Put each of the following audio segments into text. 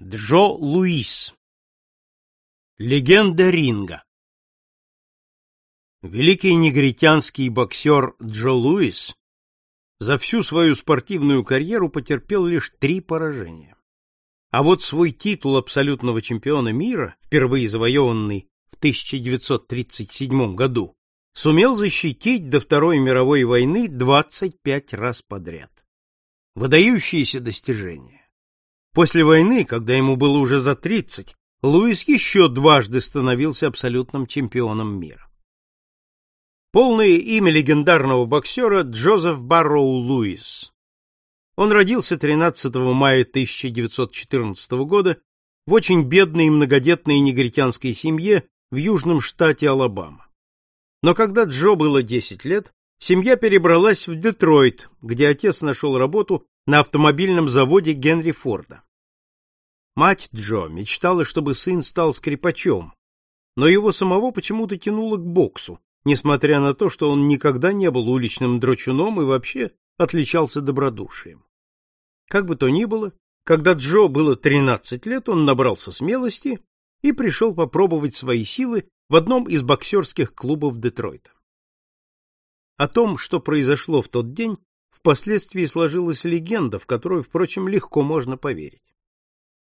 Джо Луис Легенда ринга Великий негритянский боксер Джо Луис за всю свою спортивную карьеру потерпел лишь три поражения. А вот свой титул абсолютного чемпиона мира, впервые завоеванный в 1937 году, сумел защитить до Второй мировой войны 25 раз подряд. Выдающиеся достижения. После войны, когда ему было уже за 30, Луис еще дважды становился абсолютным чемпионом мира. Полное имя легендарного боксера Джозеф Барроу Луис. Он родился 13 мая 1914 года в очень бедной и многодетной негритянской семье в южном штате Алабама. Но когда Джо было 10 лет, семья перебралась в Детройт, где отец нашел работу на автомобильном заводе Генри Форда. Мать Джо мечтала, чтобы сын стал скрипачом, но его самого почему-то тянуло к боксу, несмотря на то, что он никогда не был уличным драчуном и вообще отличался добродушием. Как бы то ни было, когда Джо было 13 лет, он набрался смелости и пришел попробовать свои силы в одном из боксерских клубов Детройта. О том, что произошло в тот день, впоследствии сложилась легенда, в которую, впрочем, легко можно поверить.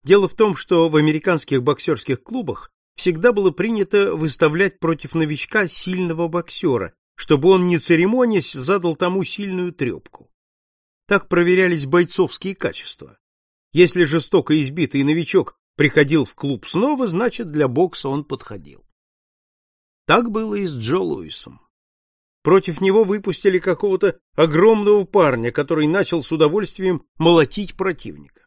Дело в том, что в американских боксерских клубах всегда было принято выставлять против новичка сильного боксера, чтобы он, не церемонясь, задал тому сильную трепку. Так проверялись бойцовские качества. Если жестоко избитый новичок приходил в клуб снова, значит, для бокса он подходил. Так было и с Джо Луисом. Против него выпустили какого-то огромного парня, который начал с удовольствием молотить противника.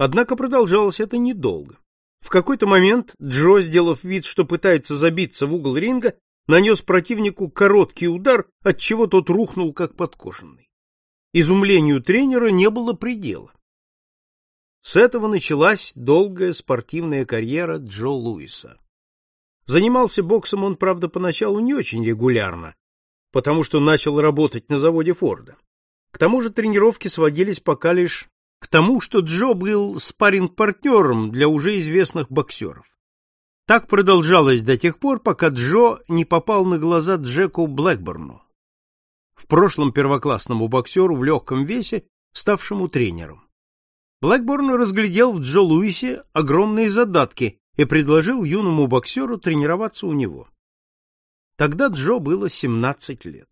Однако продолжалось это недолго. В какой-то момент Джо, сделав вид, что пытается забиться в угол ринга, нанес противнику короткий удар, от чего тот рухнул как подкошенный. Изумлению тренера не было предела. С этого началась долгая спортивная карьера Джо Луиса. Занимался боксом он, правда, поначалу не очень регулярно, потому что начал работать на заводе Форда. К тому же тренировки сводились пока лишь к тому, что Джо был спарринг-партнером для уже известных боксеров. Так продолжалось до тех пор, пока Джо не попал на глаза Джеку Блэкборну, в прошлом первоклассному боксеру в легком весе, ставшему тренером. Блэкборн разглядел в Джо Луисе огромные задатки и предложил юному боксеру тренироваться у него. Тогда Джо было 17 лет.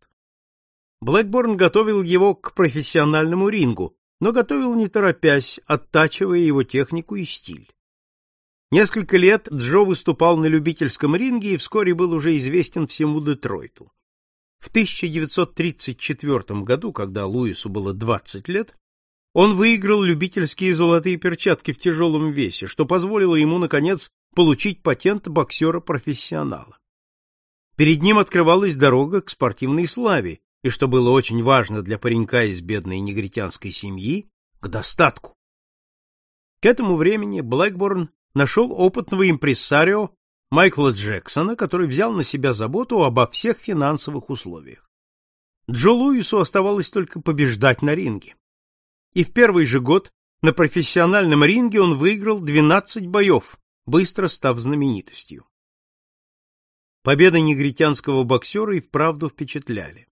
Блэкборн готовил его к профессиональному рингу, но готовил не торопясь, оттачивая его технику и стиль. Несколько лет Джо выступал на любительском ринге и вскоре был уже известен всему Детройту. В 1934 году, когда Луису было 20 лет, он выиграл любительские золотые перчатки в тяжелом весе, что позволило ему, наконец, получить патент боксера-профессионала. Перед ним открывалась дорога к спортивной славе, и, что было очень важно для паренька из бедной негритянской семьи, к достатку. К этому времени Блэкборн нашел опытного импрессарио Майкла Джексона, который взял на себя заботу обо всех финансовых условиях. Джо Луису оставалось только побеждать на ринге. И в первый же год на профессиональном ринге он выиграл 12 боев, быстро став знаменитостью. Победы негритянского боксера и вправду впечатляли.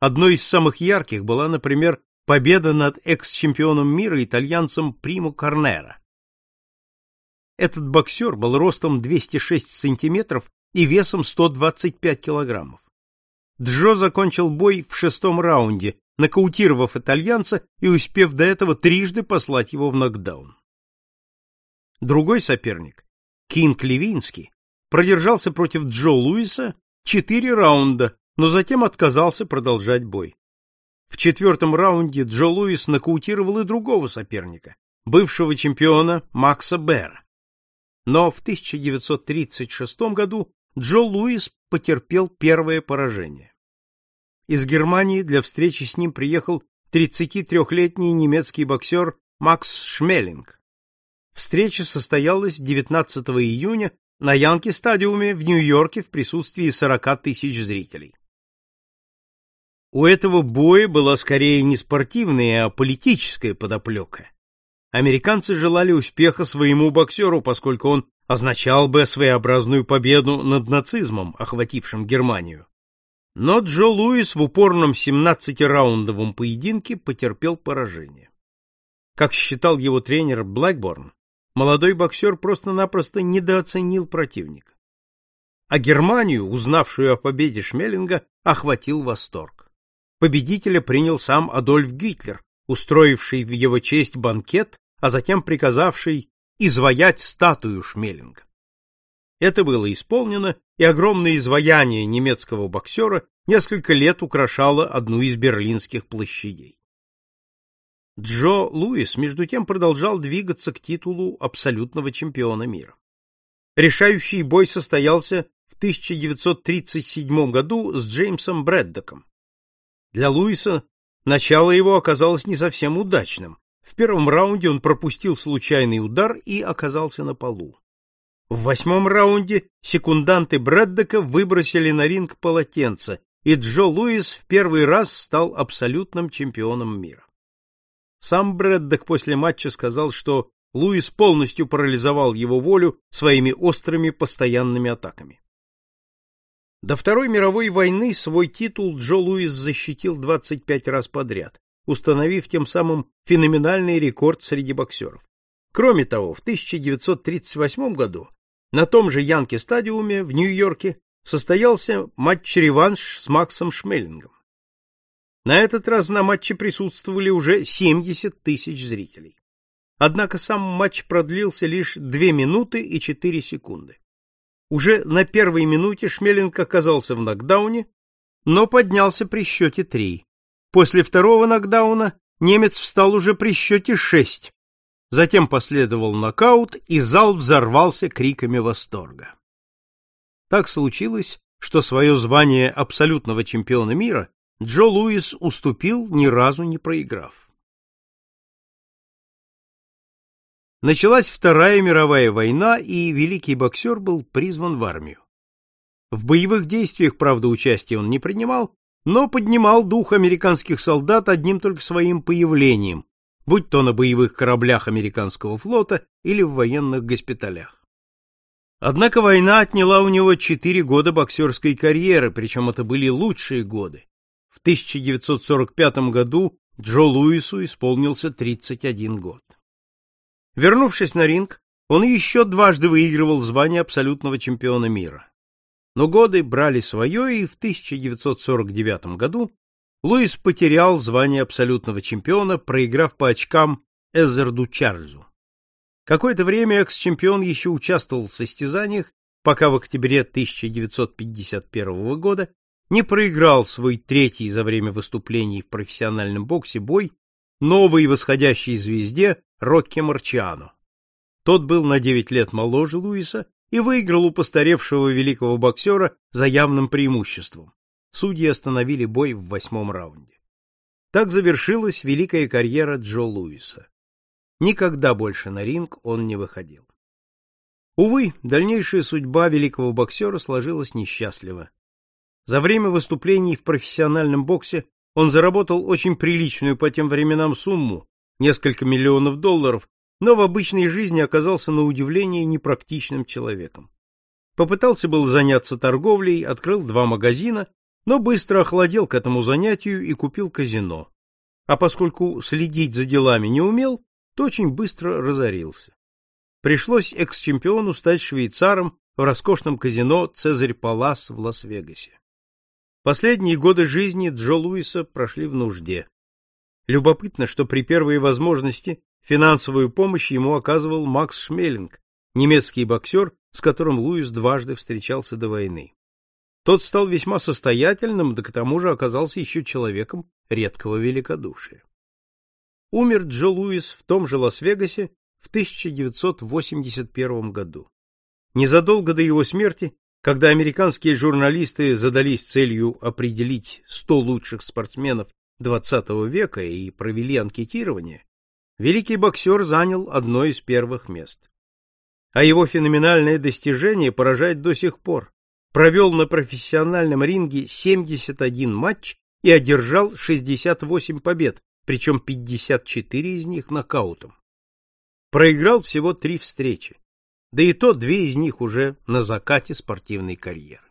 Одной из самых ярких была, например, победа над экс-чемпионом мира итальянцем Приму Корнера. Этот боксер был ростом 206 сантиметров и весом 125 килограммов. Джо закончил бой в шестом раунде, нокаутировав итальянца и успев до этого трижды послать его в нокдаун. Другой соперник, Кинг Левинский, продержался против Джо Луиса четыре раунда, но затем отказался продолжать бой. В четвертом раунде Джо Луис нокаутировал и другого соперника, бывшего чемпиона Макса Бера. Но в 1936 году Джо Луис потерпел первое поражение. Из Германии для встречи с ним приехал 33-летний немецкий боксер Макс Шмелинг. Встреча состоялась 19 июня на Янки-стадиуме в Нью-Йорке в присутствии 40 тысяч зрителей. У этого боя была скорее не спортивная, а политическая подоплека. Американцы желали успеха своему боксеру, поскольку он означал бы своеобразную победу над нацизмом, охватившим Германию. Но Джо Луис в упорном 17-раундовом поединке потерпел поражение. Как считал его тренер Блэкборн, молодой боксер просто-напросто недооценил противника. А Германию, узнавшую о победе Шмеллинга, охватил восторг. Победителя принял сам Адольф Гитлер, устроивший в его честь банкет, а затем приказавший изваять статую Шмелинга. Это было исполнено, и огромное изваяние немецкого боксера несколько лет украшало одну из берлинских площадей. Джо Луис, между тем, продолжал двигаться к титулу абсолютного чемпиона мира. Решающий бой состоялся в 1937 году с Джеймсом Брэддоком. Для Луиса начало его оказалось не совсем удачным. В первом раунде он пропустил случайный удар и оказался на полу. В восьмом раунде секунданты Брэддока выбросили на ринг полотенце, и Джо Луис в первый раз стал абсолютным чемпионом мира. Сам Брэддок после матча сказал, что Луис полностью парализовал его волю своими острыми постоянными атаками. До Второй мировой войны свой титул Джо Луис защитил 25 раз подряд, установив тем самым феноменальный рекорд среди боксеров. Кроме того, в 1938 году на том же Янке-стадиуме в Нью-Йорке состоялся матч-реванш с Максом Шмеллингом. На этот раз на матче присутствовали уже 70 тысяч зрителей. Однако сам матч продлился лишь 2 минуты и 4 секунды. Уже на первой минуте Шмелинг оказался в нокдауне, но поднялся при счете 3. После второго нокдауна немец встал уже при счете шесть. Затем последовал нокаут, и зал взорвался криками восторга. Так случилось, что свое звание абсолютного чемпиона мира Джо Луис уступил, ни разу не проиграв. Началась Вторая мировая война, и великий боксер был призван в армию. В боевых действиях, правда, участия он не принимал, но поднимал дух американских солдат одним только своим появлением, будь то на боевых кораблях американского флота или в военных госпиталях. Однако война отняла у него четыре года боксерской карьеры, причем это были лучшие годы. В 1945 году Джо Луису исполнился 31 год. Вернувшись на ринг, он еще дважды выигрывал звание абсолютного чемпиона мира. Но годы брали свое, и в 1949 году Луис потерял звание абсолютного чемпиона, проиграв по очкам Эзерду Чарльзу. Какое-то время экс-чемпион еще участвовал в состязаниях, пока в октябре 1951 года не проиграл свой третий за время выступлений в профессиональном боксе бой новой восходящей звезде Рокки Марчиано. Тот был на 9 лет моложе Луиса и выиграл у постаревшего великого боксера за явным преимуществом. Судьи остановили бой в восьмом раунде. Так завершилась великая карьера Джо Луиса. Никогда больше на ринг он не выходил. Увы, дальнейшая судьба великого боксера сложилась несчастливо. За время выступлений в профессиональном боксе он заработал очень приличную по тем временам сумму, несколько миллионов долларов, но в обычной жизни оказался на удивление непрактичным человеком. Попытался был заняться торговлей, открыл два магазина, но быстро охладел к этому занятию и купил казино. А поскольку следить за делами не умел, то очень быстро разорился. Пришлось экс-чемпиону стать швейцаром в роскошном казино «Цезарь Палас» в Лас-Вегасе. Последние годы жизни Джо Луиса прошли в нужде. Любопытно, что при первой возможности Финансовую помощь ему оказывал Макс Шмелинг, немецкий боксер, с которым Луис дважды встречался до войны. Тот стал весьма состоятельным, да к тому же оказался еще человеком редкого великодушия. Умер Джо Луис в том же Лас-Вегасе в 1981 году. Незадолго до его смерти, когда американские журналисты задались целью определить 100 лучших спортсменов XX века и провели анкетирование, великий боксер занял одно из первых мест. А его феноменальное достижение поражает до сих пор. Провел на профессиональном ринге 71 матч и одержал 68 побед, причем 54 из них нокаутом. проиграл всего три встречи, да и то две из них уже на закате спортивной карьеры.